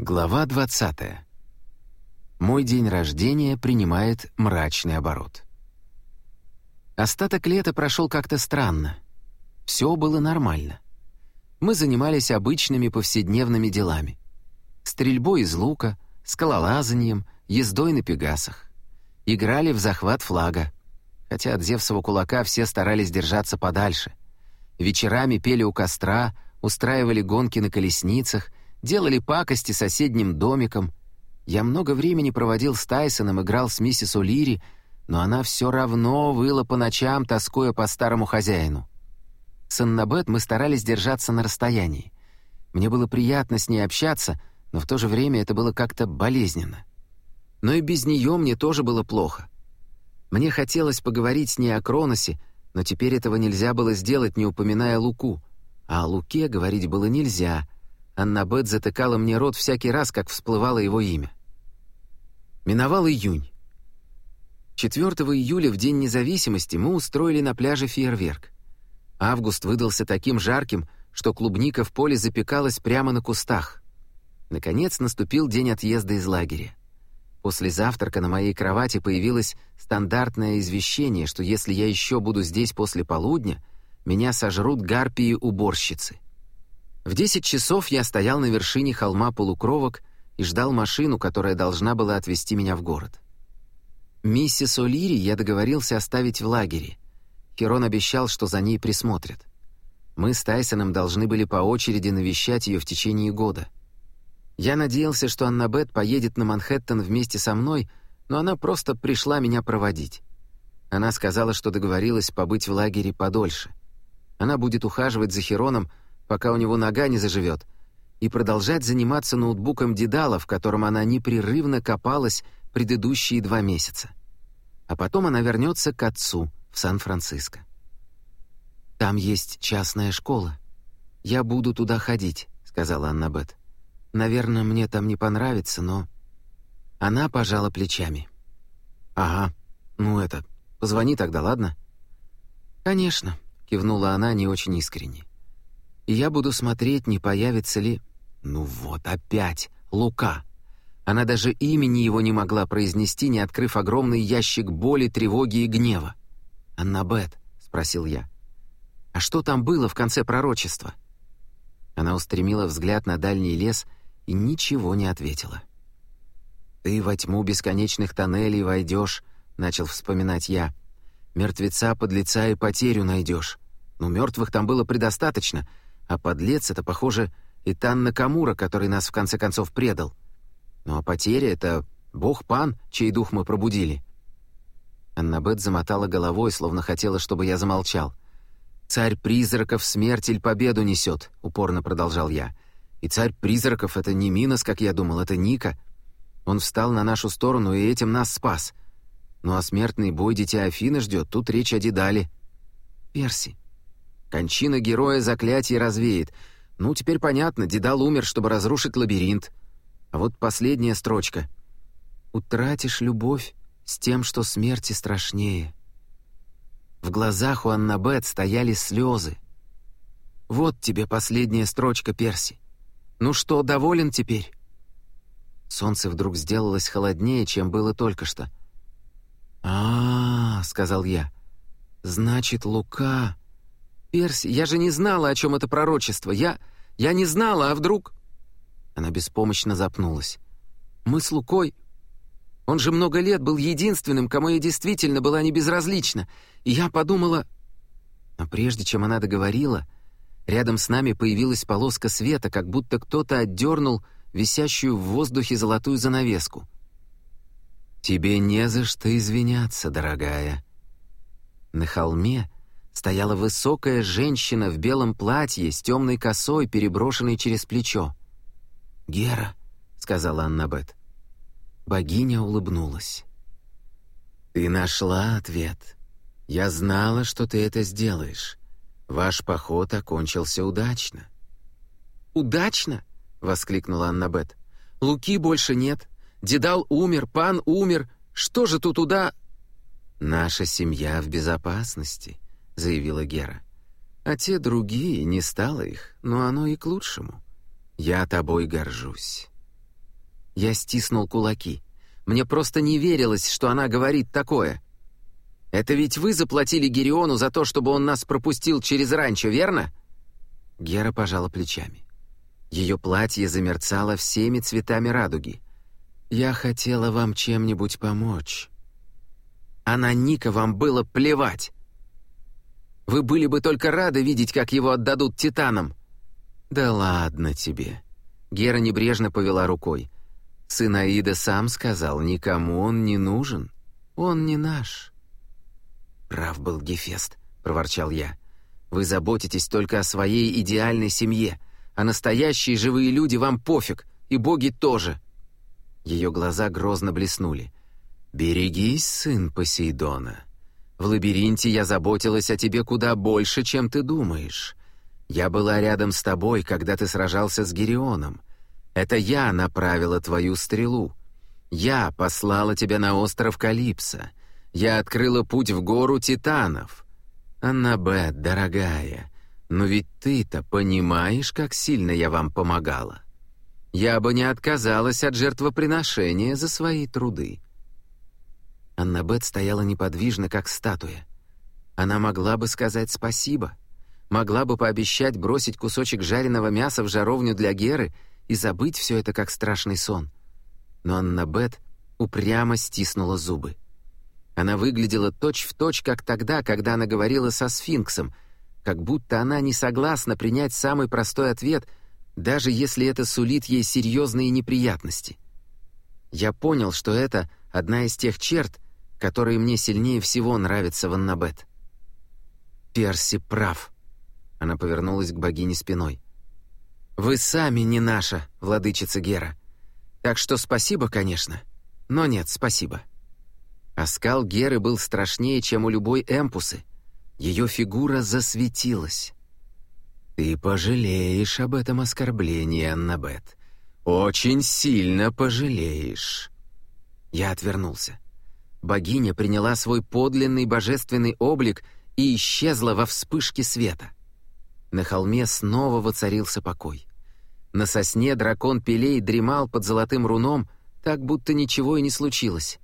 Глава 20. Мой день рождения принимает мрачный оборот. Остаток лета прошел как-то странно. Все было нормально. Мы занимались обычными повседневными делами. Стрельбой из лука, скалолазанием, ездой на пегасах. Играли в захват флага. Хотя от Зевсова кулака все старались держаться подальше. Вечерами пели у костра, устраивали гонки на колесницах, делали пакости соседним домикам. Я много времени проводил с Тайсоном, играл с миссис О'Лири, но она все равно выла по ночам, тоскуя по старому хозяину. С Аннабет мы старались держаться на расстоянии. Мне было приятно с ней общаться, но в то же время это было как-то болезненно. Но и без нее мне тоже было плохо. Мне хотелось поговорить с ней о Кроносе, но теперь этого нельзя было сделать, не упоминая Луку. А о Луке говорить было нельзя. Аннабет затыкала мне рот всякий раз, как всплывало его имя. Миновал июнь. 4 июля, в День независимости, мы устроили на пляже фейерверк. Август выдался таким жарким, что клубника в поле запекалась прямо на кустах. Наконец наступил день отъезда из лагеря. После завтрака на моей кровати появилось стандартное извещение, что если я еще буду здесь после полудня, меня сожрут гарпии-уборщицы. В 10 часов я стоял на вершине холма полукровок и ждал машину, которая должна была отвезти меня в город. Миссис О'Лири я договорился оставить в лагере. Херон обещал, что за ней присмотрят. Мы с Тайсоном должны были по очереди навещать ее в течение года. Я надеялся, что Аннабет поедет на Манхэттен вместе со мной, но она просто пришла меня проводить. Она сказала, что договорилась побыть в лагере подольше. Она будет ухаживать за Хероном, пока у него нога не заживет, и продолжать заниматься ноутбуком Дедала, в котором она непрерывно копалась предыдущие два месяца. А потом она вернется к отцу в Сан-Франциско. «Там есть частная школа. Я буду туда ходить», — сказала Аннабет. «Наверное, мне там не понравится, но...» Она пожала плечами. «Ага, ну это, позвони тогда, ладно?» «Конечно», — кивнула она не очень искренне. «И я буду смотреть, не появится ли...» «Ну вот, опять, Лука!» Она даже имени его не могла произнести, не открыв огромный ящик боли, тревоги и гнева. «Аннабет», — спросил я, — «а что там было в конце пророчества?» Она устремила взгляд на дальний лес и ничего не ответила. «Ты во тьму бесконечных тоннелей войдешь», — начал вспоминать я. «Мертвеца, подлеца и потерю найдешь. Но мертвых там было предостаточно, а подлец — это, похоже, Итан Накамура, который нас в конце концов предал. Ну а потеря — это бог-пан, чей дух мы пробудили». Аннабет замотала головой, словно хотела, чтобы я замолчал. «Царь призраков смерть или победу несет», — упорно продолжал я. «И царь призраков — это не Минос, как я думал, это Ника. Он встал на нашу сторону и этим нас спас. Ну а смертный бой Дитя Афины ждет, тут речь о Дедале». «Перси». «Кончина героя заклятие развеет. Ну, теперь понятно, Дедал умер, чтобы разрушить лабиринт. А вот последняя строчка. «Утратишь любовь с тем, что смерти страшнее». В глазах у Аннабет стояли слезы. «Вот тебе последняя строчка, Перси. Ну что, доволен теперь?» Солнце вдруг сделалось холоднее, чем было только что. а, -а, -а сказал я. «Значит, Лука...» «Перси, я же не знала, о чем это пророчество. Я... я не знала, а вдруг...» Она беспомощно запнулась. «Мы с Лукой... Он же много лет был единственным, кому я действительно была не безразлична. И я подумала...» Но прежде чем она договорила, рядом с нами появилась полоска света, как будто кто-то отдернул висящую в воздухе золотую занавеску. «Тебе не за что извиняться, дорогая». На холме стояла высокая женщина в белом платье с темной косой, переброшенной через плечо. «Гера», — сказала Аннабет. Богиня улыбнулась. «Ты нашла ответ. Я знала, что ты это сделаешь. Ваш поход окончился удачно». «Удачно?» — воскликнула Аннабет. «Луки больше нет. Дедал умер, пан умер. Что же тут уда...» «Наша семья в безопасности», — заявила Гера. «А те другие, не стало их, но оно и к лучшему». Я тобой горжусь». Я стиснул кулаки. Мне просто не верилось, что она говорит такое. «Это ведь вы заплатили Гериону за то, чтобы он нас пропустил через ранчо, верно?» Гера пожала плечами. Ее платье замерцало всеми цветами радуги. «Я хотела вам чем-нибудь помочь». «А на Ника вам было плевать!» «Вы были бы только рады видеть, как его отдадут титанам!» «Да ладно тебе!» Гера небрежно повела рукой. «Сын Аида сам сказал, никому он не нужен. Он не наш». «Прав был Гефест», — проворчал я. «Вы заботитесь только о своей идеальной семье, а настоящие живые люди вам пофиг, и боги тоже». Ее глаза грозно блеснули. «Берегись, сын Посейдона. В лабиринте я заботилась о тебе куда больше, чем ты думаешь. Я была рядом с тобой, когда ты сражался с Герионом. Это я направила твою стрелу. Я послала тебя на остров Калипсо. Я открыла путь в гору Титанов. Аннабет, дорогая, но ведь ты-то понимаешь, как сильно я вам помогала. Я бы не отказалась от жертвоприношения за свои труды». Аннабет стояла неподвижно, как статуя. Она могла бы сказать спасибо, могла бы пообещать бросить кусочек жареного мяса в жаровню для Геры и забыть все это как страшный сон. Но Аннабет упрямо стиснула зубы. Она выглядела точь-в-точь, точь, как тогда, когда она говорила со сфинксом, как будто она не согласна принять самый простой ответ, даже если это сулит ей серьезные неприятности. Я понял, что это одна из тех черт, которые мне сильнее всего нравятся в Аннабет. «Перси прав», — она повернулась к богине спиной. «Вы сами не наша, владычица Гера. Так что спасибо, конечно, но нет, спасибо». Оскал Геры был страшнее, чем у любой эмпусы. Ее фигура засветилась. «Ты пожалеешь об этом оскорблении, Аннабет. Очень сильно пожалеешь». Я отвернулся. Богиня приняла свой подлинный божественный облик и исчезла во вспышке света. На холме снова воцарился покой. На сосне дракон Пелей дремал под золотым руном, так будто ничего и не случилось.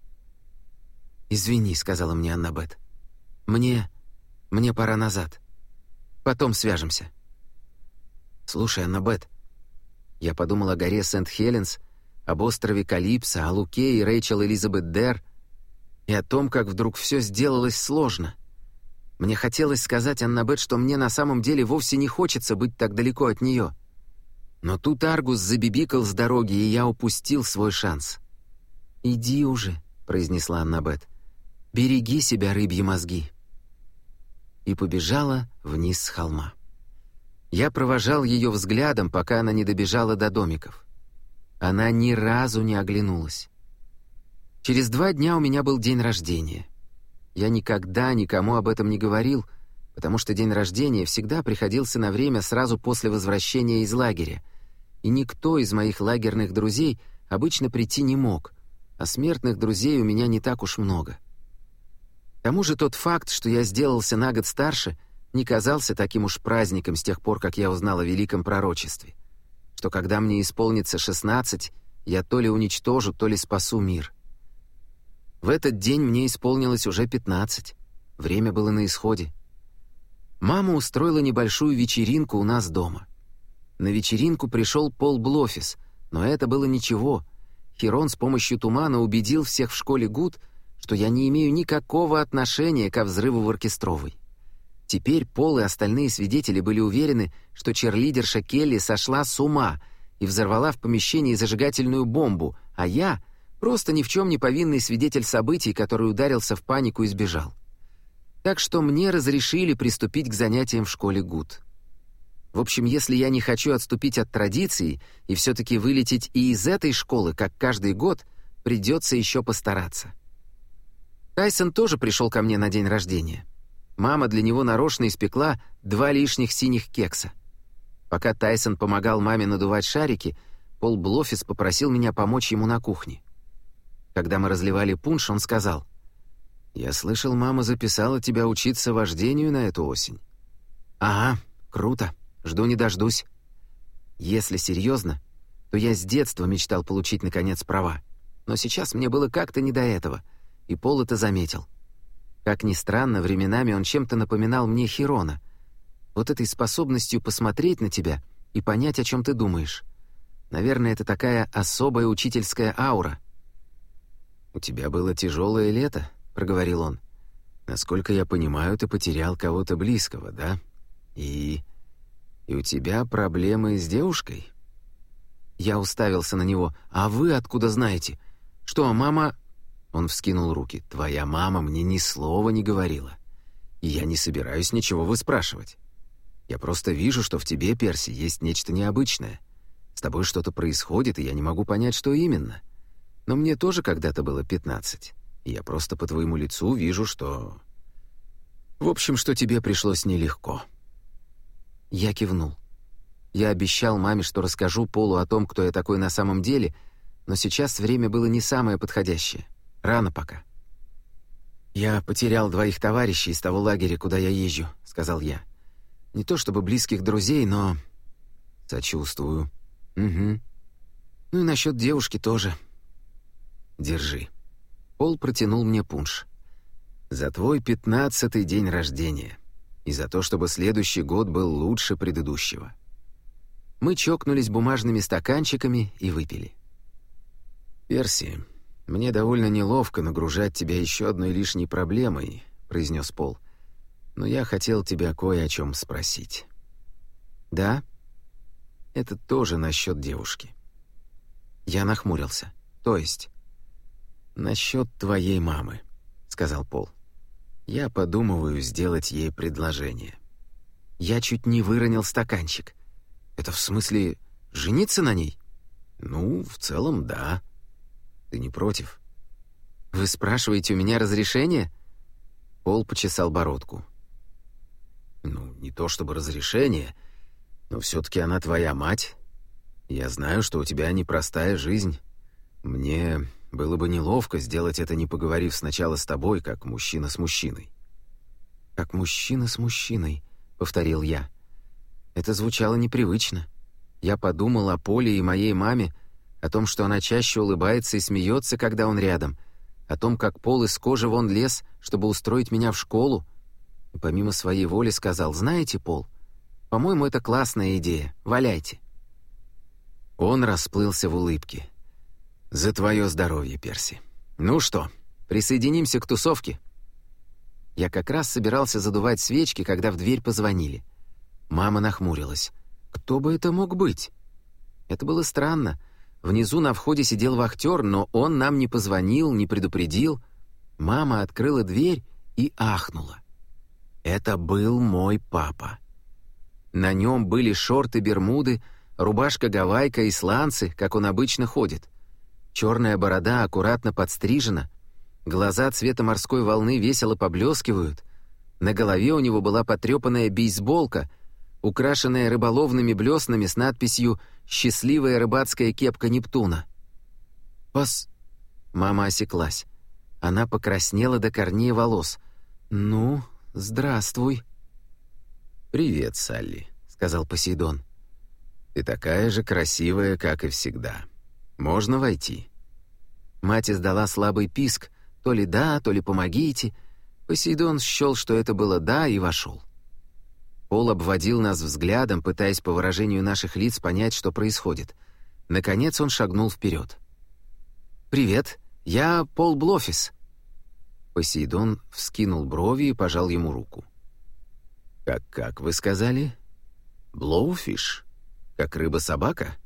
«Извини», — сказала мне Аннабет. «Мне... мне пора назад. Потом свяжемся». «Слушай, Аннабет...» Я подумал о горе Сент-Хеленс, об острове Калипсо, о Луке и Рэйчел Элизабет Дер и о том, как вдруг все сделалось сложно. Мне хотелось сказать Аннабет, что мне на самом деле вовсе не хочется быть так далеко от нее. Но тут Аргус забибикал с дороги, и я упустил свой шанс. «Иди уже», — произнесла Аннабет. «Береги себя, рыбьи мозги!» И побежала вниз с холма. Я провожал ее взглядом, пока она не добежала до домиков. Она ни разу не оглянулась. Через два дня у меня был день рождения. Я никогда никому об этом не говорил, потому что день рождения всегда приходился на время сразу после возвращения из лагеря, и никто из моих лагерных друзей обычно прийти не мог, а смертных друзей у меня не так уж много тому же тот факт, что я сделался на год старше, не казался таким уж праздником с тех пор, как я узнал о великом пророчестве, что когда мне исполнится 16, я то ли уничтожу, то ли спасу мир. В этот день мне исполнилось уже 15, время было на исходе. Мама устроила небольшую вечеринку у нас дома. На вечеринку пришел Пол Блофис, но это было ничего. Херон с помощью тумана убедил всех в школе Гуд — что я не имею никакого отношения ко взрыву в оркестровой. Теперь Пол и остальные свидетели были уверены, что черлидерша Келли сошла с ума и взорвала в помещении зажигательную бомбу, а я — просто ни в чем не повинный свидетель событий, который ударился в панику и сбежал. Так что мне разрешили приступить к занятиям в школе ГУД. В общем, если я не хочу отступить от традиции и все-таки вылететь и из этой школы, как каждый год, придется еще постараться. Тайсон тоже пришел ко мне на день рождения. Мама для него нарочно испекла два лишних синих кекса. Пока Тайсон помогал маме надувать шарики, Пол Блофис попросил меня помочь ему на кухне. Когда мы разливали пунш, он сказал, «Я слышал, мама записала тебя учиться вождению на эту осень». «Ага, круто, жду не дождусь». Если серьезно, то я с детства мечтал получить, наконец, права. Но сейчас мне было как-то не до этого, и Пол это заметил. Как ни странно, временами он чем-то напоминал мне Хирона. Вот этой способностью посмотреть на тебя и понять, о чем ты думаешь. Наверное, это такая особая учительская аура. «У тебя было тяжелое лето», — проговорил он. «Насколько я понимаю, ты потерял кого-то близкого, да? И... и у тебя проблемы с девушкой?» Я уставился на него. «А вы откуда знаете? Что, мама...» Он вскинул руки. «Твоя мама мне ни слова не говорила. И я не собираюсь ничего выспрашивать. Я просто вижу, что в тебе, Перси, есть нечто необычное. С тобой что-то происходит, и я не могу понять, что именно. Но мне тоже когда-то было пятнадцать. И я просто по твоему лицу вижу, что... В общем, что тебе пришлось нелегко». Я кивнул. Я обещал маме, что расскажу Полу о том, кто я такой на самом деле, но сейчас время было не самое подходящее. Рано пока. «Я потерял двоих товарищей из того лагеря, куда я езжу», — сказал я. «Не то чтобы близких друзей, но...» «Сочувствую». «Угу. Ну и насчет девушки тоже». «Держи». Пол протянул мне пунш. «За твой пятнадцатый день рождения. И за то, чтобы следующий год был лучше предыдущего». Мы чокнулись бумажными стаканчиками и выпили. «Перси, «Мне довольно неловко нагружать тебя еще одной лишней проблемой», — произнес Пол. «Но я хотел тебя кое о чем спросить». «Да?» «Это тоже насчет девушки». Я нахмурился. «То есть?» «Насчет твоей мамы», — сказал Пол. «Я подумываю сделать ей предложение». Я чуть не выронил стаканчик. «Это в смысле жениться на ней?» «Ну, в целом, да», ты не против?» «Вы спрашиваете у меня разрешение?» Пол почесал бородку. «Ну, не то чтобы разрешение, но все-таки она твоя мать. Я знаю, что у тебя непростая жизнь. Мне было бы неловко сделать это, не поговорив сначала с тобой, как мужчина с мужчиной». «Как мужчина с мужчиной», — повторил я. Это звучало непривычно. Я подумал о Поле и моей маме, о том, что она чаще улыбается и смеется, когда он рядом, о том, как Пол из кожи вон лез, чтобы устроить меня в школу. И помимо своей воли сказал, «Знаете, Пол, по-моему, это классная идея, валяйте». Он расплылся в улыбке. «За твое здоровье, Перси. Ну что, присоединимся к тусовке?» Я как раз собирался задувать свечки, когда в дверь позвонили. Мама нахмурилась. «Кто бы это мог быть?» Это было странно — Внизу на входе сидел вахтер, но он нам не позвонил, не предупредил. Мама открыла дверь и ахнула. Это был мой папа. На нем были шорты-бермуды, рубашка-гавайка и сланцы, как он обычно ходит. Черная борода аккуратно подстрижена, глаза цвета морской волны весело поблескивают. На голове у него была потрепанная бейсболка, украшенная рыболовными блеснами с надписью счастливая рыбацкая кепка Нептуна. «Пос...» Мама осеклась. Она покраснела до корней волос. «Ну, здравствуй». «Привет, Салли», — сказал Посейдон. «Ты такая же красивая, как и всегда. Можно войти?» Мать издала слабый писк, то ли «да», то ли «помогите». Посейдон счел, что это было «да» и вошел. Пол обводил нас взглядом, пытаясь по выражению наших лиц понять, что происходит. Наконец он шагнул вперед. «Привет, я Пол Блофис». Посейдон вскинул брови и пожал ему руку. «Как-как вы сказали? Blowfish? Как рыба-собака?»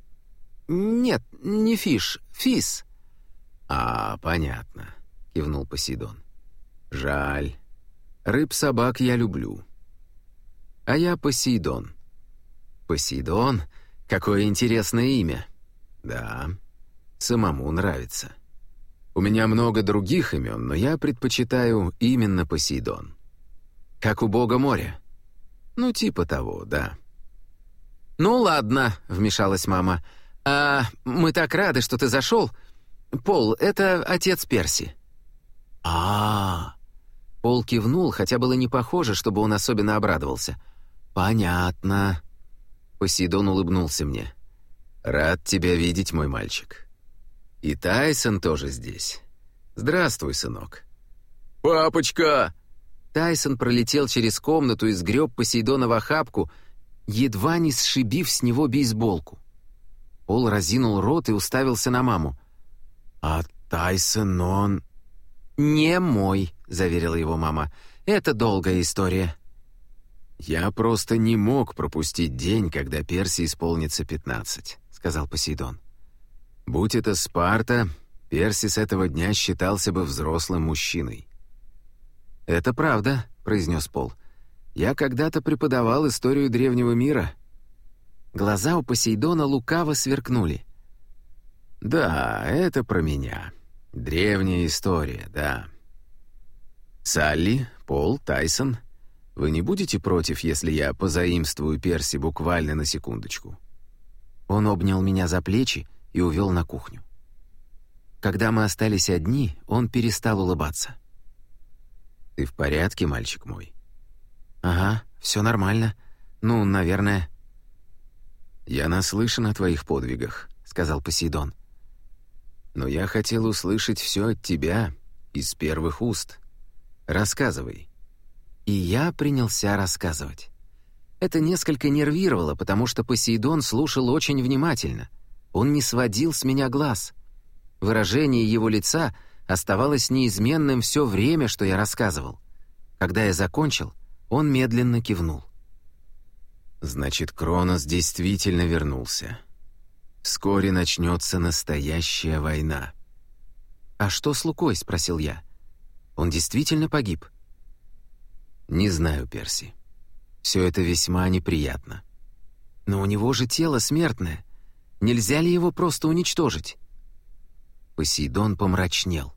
«Нет, не fish, фис». «А, понятно», — кивнул Посейдон. «Жаль. Рыб-собак я люблю а я Посейдон». «Посейдон? Какое интересное имя!» «Да, самому нравится. У меня много других имен, но я предпочитаю именно Посейдон. Как у бога моря. Ну, типа того, да». «Ну ладно», — вмешалась мама. «А мы так рады, что ты зашел. Пол, это отец Перси». А, -а, -а. Пол кивнул, хотя было не похоже, чтобы он особенно обрадовался. «Понятно». Посейдон улыбнулся мне. «Рад тебя видеть, мой мальчик. И Тайсон тоже здесь. Здравствуй, сынок». «Папочка!» Тайсон пролетел через комнату и сгреб Посейдона в охапку, едва не сшибив с него бейсболку. Пол разинул рот и уставился на маму. «А Тайсон, он...» «Не мой», — заверила его мама. «Это долгая история». «Я просто не мог пропустить день, когда Перси исполнится пятнадцать», — сказал Посейдон. «Будь это Спарта, Перси с этого дня считался бы взрослым мужчиной». «Это правда», — произнес Пол. «Я когда-то преподавал историю древнего мира». Глаза у Посейдона лукаво сверкнули. «Да, это про меня. Древняя история, да». «Салли, Пол, Тайсон, вы не будете против, если я позаимствую Перси буквально на секундочку?» Он обнял меня за плечи и увел на кухню. Когда мы остались одни, он перестал улыбаться. «Ты в порядке, мальчик мой?» «Ага, все нормально. Ну, наверное...» «Я наслышан о твоих подвигах», — сказал Посейдон. «Но я хотел услышать все от тебя из первых уст. Рассказывай». И я принялся рассказывать. Это несколько нервировало, потому что Посейдон слушал очень внимательно. Он не сводил с меня глаз. Выражение его лица оставалось неизменным все время, что я рассказывал. Когда я закончил, он медленно кивнул. Значит, Кронос действительно вернулся. Вскоре начнется настоящая война. «А что с Лукой?» — спросил я. «Он действительно погиб?» «Не знаю, Перси. Все это весьма неприятно. Но у него же тело смертное. Нельзя ли его просто уничтожить?» Посейдон помрачнел.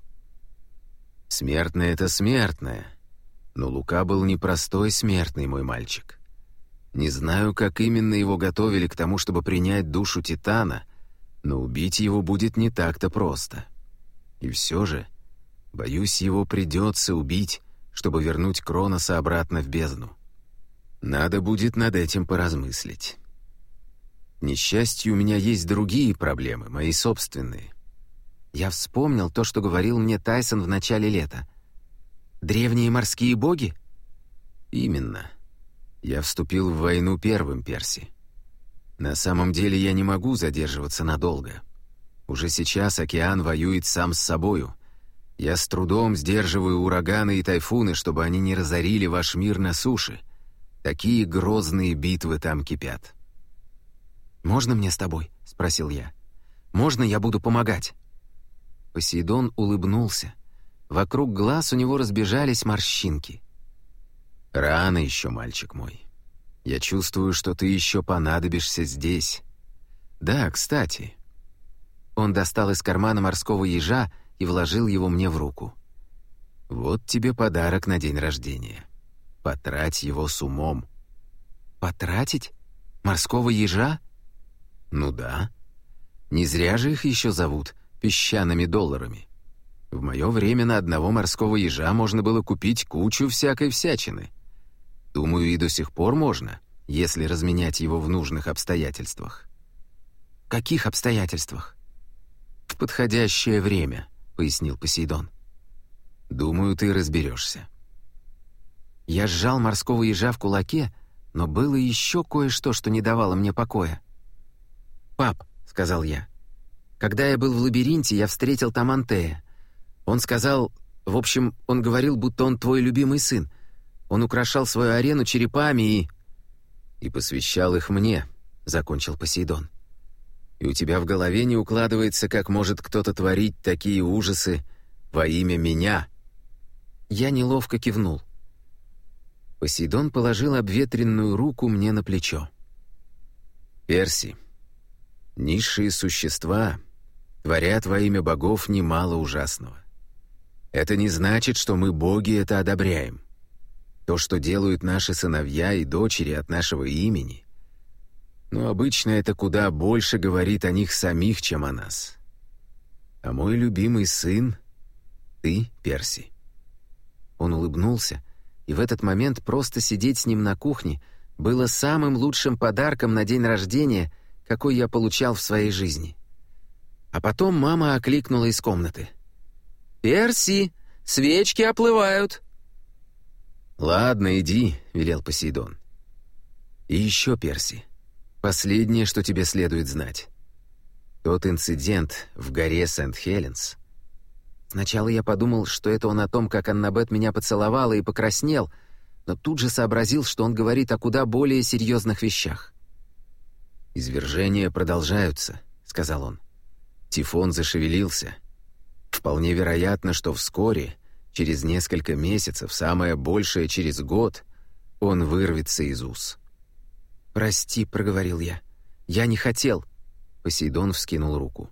«Смертное — это смертное. Но Лука был непростой смертный, мой мальчик. Не знаю, как именно его готовили к тому, чтобы принять душу Титана, но убить его будет не так-то просто. И все же, боюсь, его придется убить, чтобы вернуть Кроноса обратно в бездну. Надо будет над этим поразмыслить. К несчастью, у меня есть другие проблемы, мои собственные. Я вспомнил то, что говорил мне Тайсон в начале лета. «Древние морские боги?» «Именно. Я вступил в войну первым, Перси. На самом деле я не могу задерживаться надолго. Уже сейчас океан воюет сам с собою. Я с трудом сдерживаю ураганы и тайфуны, чтобы они не разорили ваш мир на суше. Такие грозные битвы там кипят. «Можно мне с тобой?» — спросил я. «Можно я буду помогать?» Посейдон улыбнулся. Вокруг глаз у него разбежались морщинки. «Рано еще, мальчик мой. Я чувствую, что ты еще понадобишься здесь. Да, кстати». Он достал из кармана морского ежа и вложил его мне в руку. «Вот тебе подарок на день рождения. Потрать его с умом». «Потратить? Морского ежа?» «Ну да. Не зря же их еще зовут песчаными долларами. В мое время на одного морского ежа можно было купить кучу всякой всячины. Думаю, и до сих пор можно, если разменять его в нужных обстоятельствах. «Каких обстоятельствах?» «В подходящее время», — пояснил Посейдон. «Думаю, ты разберешься». Я сжал морского ежа в кулаке, но было еще кое-что, что не давало мне покоя. «Пап», — сказал я, — «когда я был в лабиринте, я встретил там Антея. Он сказал... В общем, он говорил, будто он твой любимый сын. Он украшал свою арену черепами и...» «И посвящал их мне», — закончил Посейдон. «И у тебя в голове не укладывается, как может кто-то творить такие ужасы во имя меня». Я неловко кивнул. Посейдон положил обветренную руку мне на плечо. «Перси, низшие существа творят во имя богов немало ужасного. Это не значит, что мы, боги, это одобряем. То, что делают наши сыновья и дочери от нашего имени. Но обычно это куда больше говорит о них самих, чем о нас. А мой любимый сын — ты, Перси. Он улыбнулся, и в этот момент просто сидеть с ним на кухне было самым лучшим подарком на день рождения, какой я получал в своей жизни. А потом мама окликнула из комнаты. «Перси, свечки оплывают!» «Ладно, иди», — велел Посейдон. «И еще, Перси, последнее, что тебе следует знать. Тот инцидент в горе Сент-Хеленс...» Сначала я подумал, что это он о том, как Аннабет меня поцеловала и покраснел, но тут же сообразил, что он говорит о куда более серьезных вещах. «Извержения продолжаются», — сказал он. Тифон зашевелился. Вполне вероятно, что вскоре, через несколько месяцев, самое большее через год, он вырвется из уз. «Прости», — проговорил я. «Я не хотел». Посейдон вскинул руку.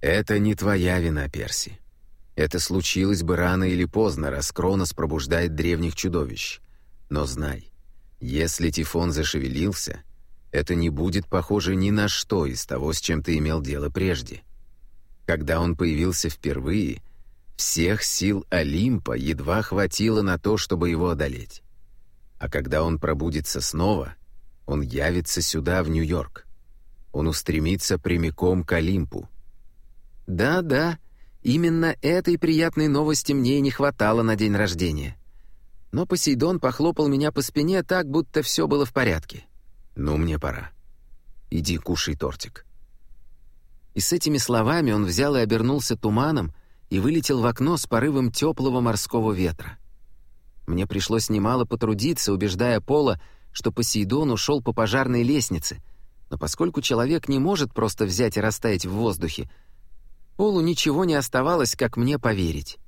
«Это не твоя вина, Перси. Это случилось бы рано или поздно, раз Кронос пробуждает древних чудовищ. Но знай, если Тифон зашевелился, это не будет похоже ни на что из того, с чем ты имел дело прежде. Когда он появился впервые, всех сил Олимпа едва хватило на то, чтобы его одолеть. А когда он пробудится снова, он явится сюда, в Нью-Йорк. Он устремится прямиком к Олимпу. «Да-да», Именно этой приятной новости мне и не хватало на день рождения. Но Посейдон похлопал меня по спине так, будто все было в порядке. «Ну, мне пора. Иди кушай тортик». И с этими словами он взял и обернулся туманом и вылетел в окно с порывом теплого морского ветра. Мне пришлось немало потрудиться, убеждая Пола, что Посейдон ушел по пожарной лестнице, но поскольку человек не может просто взять и растаять в воздухе, Полу ничего не оставалось, как мне поверить.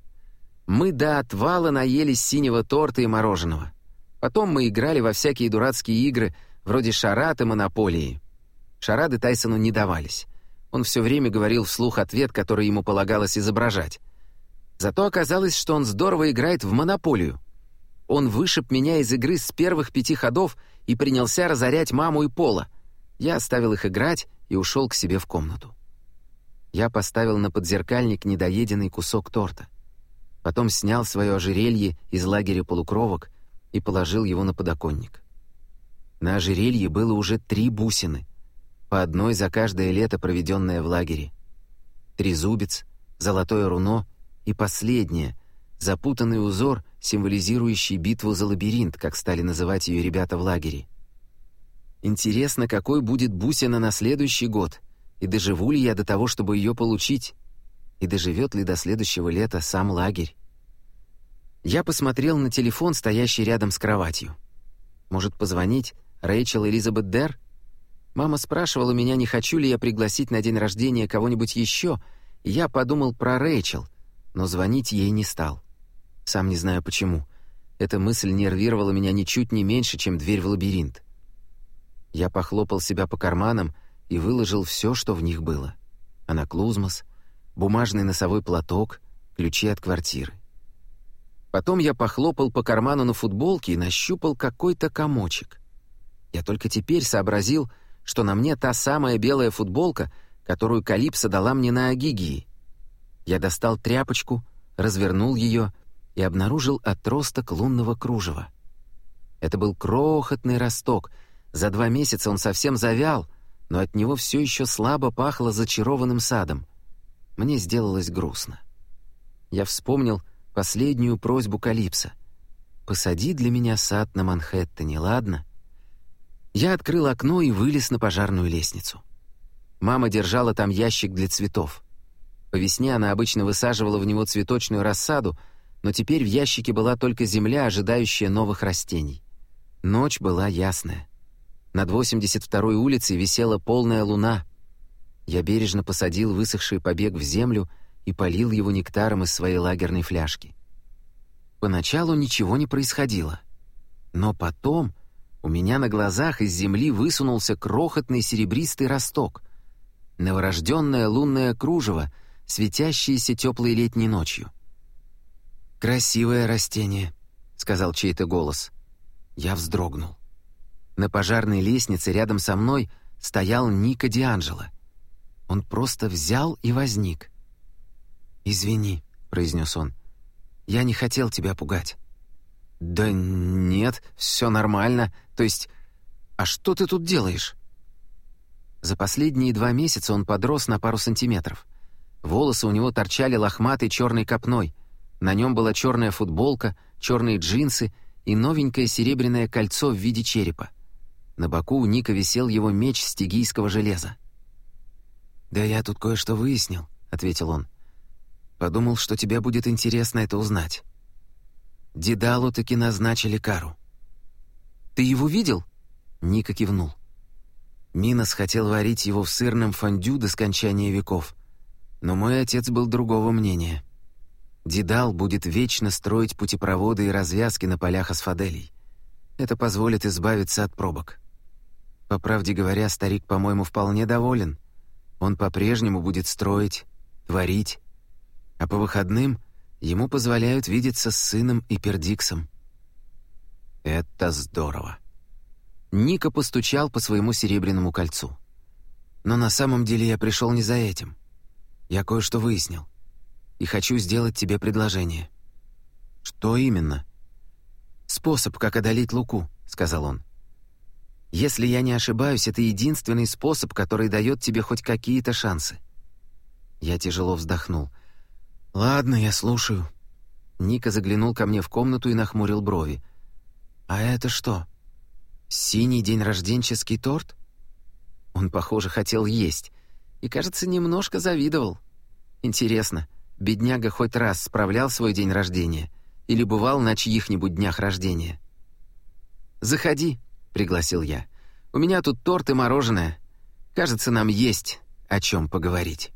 Мы до отвала наелись синего торта и мороженого. Потом мы играли во всякие дурацкие игры, вроде шарат и монополии. Шарады Тайсону не давались. Он все время говорил вслух ответ, который ему полагалось изображать. Зато оказалось, что он здорово играет в монополию. Он вышиб меня из игры с первых пяти ходов и принялся разорять маму и Пола. Я оставил их играть и ушел к себе в комнату. Я поставил на подзеркальник недоеденный кусок торта. Потом снял свое ожерелье из лагеря полукровок и положил его на подоконник. На ожерелье было уже три бусины, по одной за каждое лето, проведенное в лагере. Трезубец, золотое руно и последнее, запутанный узор, символизирующий битву за лабиринт, как стали называть ее ребята в лагере. Интересно, какой будет бусина на следующий год — и доживу ли я до того, чтобы ее получить? И доживет ли до следующего лета сам лагерь? Я посмотрел на телефон, стоящий рядом с кроватью. Может, позвонить Рэйчел Элизабет Дер? Мама спрашивала меня, не хочу ли я пригласить на день рождения кого-нибудь еще, я подумал про Рэйчел, но звонить ей не стал. Сам не знаю почему. Эта мысль нервировала меня ничуть не меньше, чем дверь в лабиринт. Я похлопал себя по карманам, и выложил все, что в них было. Анаклузмос, бумажный носовой платок, ключи от квартиры. Потом я похлопал по карману на футболке и нащупал какой-то комочек. Я только теперь сообразил, что на мне та самая белая футболка, которую Калипсо дала мне на Агигии. Я достал тряпочку, развернул ее и обнаружил отросток лунного кружева. Это был крохотный росток. За два месяца он совсем завял, но от него все еще слабо пахло зачарованным садом. Мне сделалось грустно. Я вспомнил последнюю просьбу Калипса. «Посади для меня сад на Манхэттене, ладно?» Я открыл окно и вылез на пожарную лестницу. Мама держала там ящик для цветов. По весне она обычно высаживала в него цветочную рассаду, но теперь в ящике была только земля, ожидающая новых растений. Ночь была ясная. Над 82-й улицей висела полная луна. Я бережно посадил высохший побег в землю и полил его нектаром из своей лагерной фляжки. Поначалу ничего не происходило. Но потом у меня на глазах из земли высунулся крохотный серебристый росток. Новорожденное лунное кружево, светящееся теплой летней ночью. «Красивое растение», — сказал чей-то голос. Я вздрогнул. На пожарной лестнице рядом со мной стоял Ника Дианджело. Он просто взял и возник. «Извини», — произнес он, — «я не хотел тебя пугать». «Да нет, все нормально. То есть, а что ты тут делаешь?» За последние два месяца он подрос на пару сантиметров. Волосы у него торчали лохматой черной копной. На нем была черная футболка, черные джинсы и новенькое серебряное кольцо в виде черепа. На боку у Ника висел его меч стигийского железа. «Да я тут кое-что выяснил», — ответил он. «Подумал, что тебе будет интересно это узнать. Дедалу таки назначили кару». «Ты его видел?» Ника кивнул. Минос хотел варить его в сырном фондю до скончания веков. Но мой отец был другого мнения. Дедал будет вечно строить путепроводы и развязки на полях асфаделей. Это позволит избавиться от пробок. По правде говоря, старик, по-моему, вполне доволен. Он по-прежнему будет строить, творить, а по выходным ему позволяют видеться с сыном и пердиксом. Это здорово. Ника постучал по своему серебряному кольцу. Но на самом деле я пришел не за этим. Я кое-что выяснил. И хочу сделать тебе предложение. Что именно? Способ, как одолеть Луку, сказал он. Если я не ошибаюсь, это единственный способ, который дает тебе хоть какие-то шансы. Я тяжело вздохнул. Ладно, я слушаю. Ника заглянул ко мне в комнату и нахмурил брови. А это что? Синий день рожденческий торт? Он, похоже, хотел есть и, кажется, немножко завидовал. Интересно, бедняга хоть раз справлял свой день рождения или бывал на чьих-нибудь днях рождения? «Заходи», пригласил я. «У меня тут торт и мороженое. Кажется, нам есть о чем поговорить».